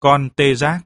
con tê giác.